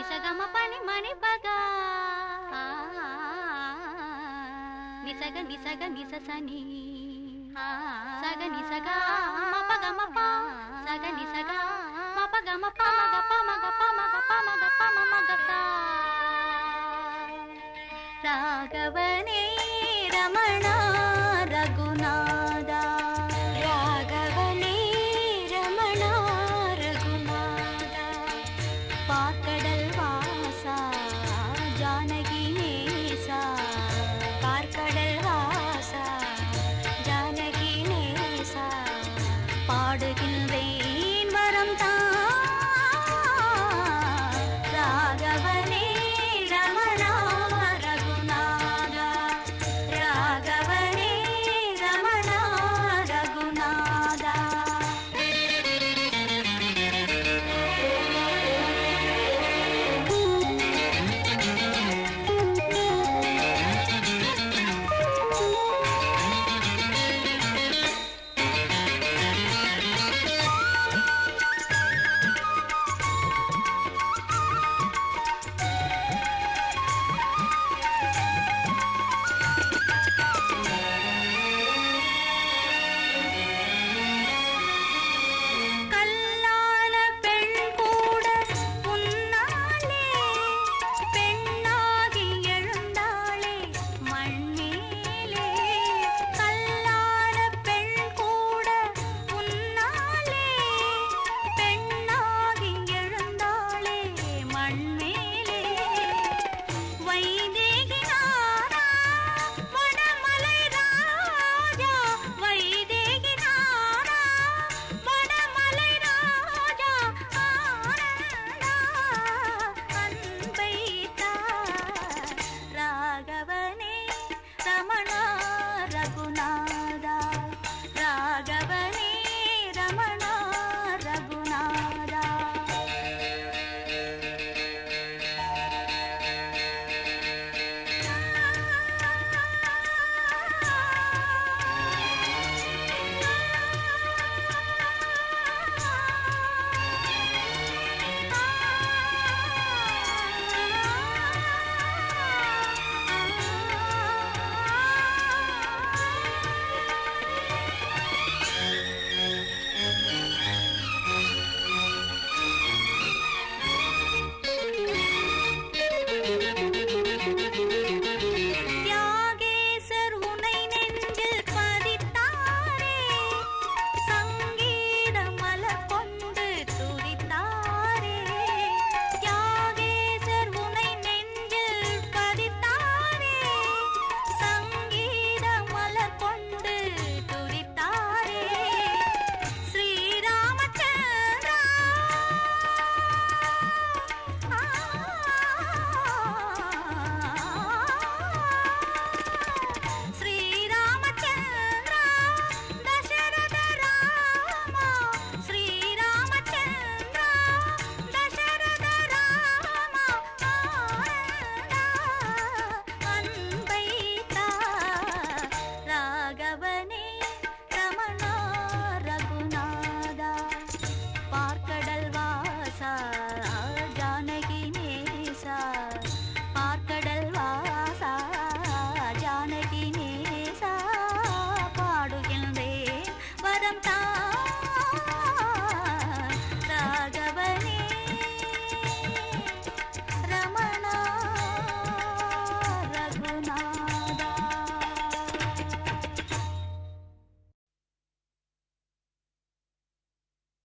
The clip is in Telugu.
నిసగమ పని మని బగా నిసగ నిసగ నిససని సగ నిసగ మపగ సగ నిసగ మపగ మప మగ పమగ పమగ పమగ பாடுகின்றேன் வரம் தான்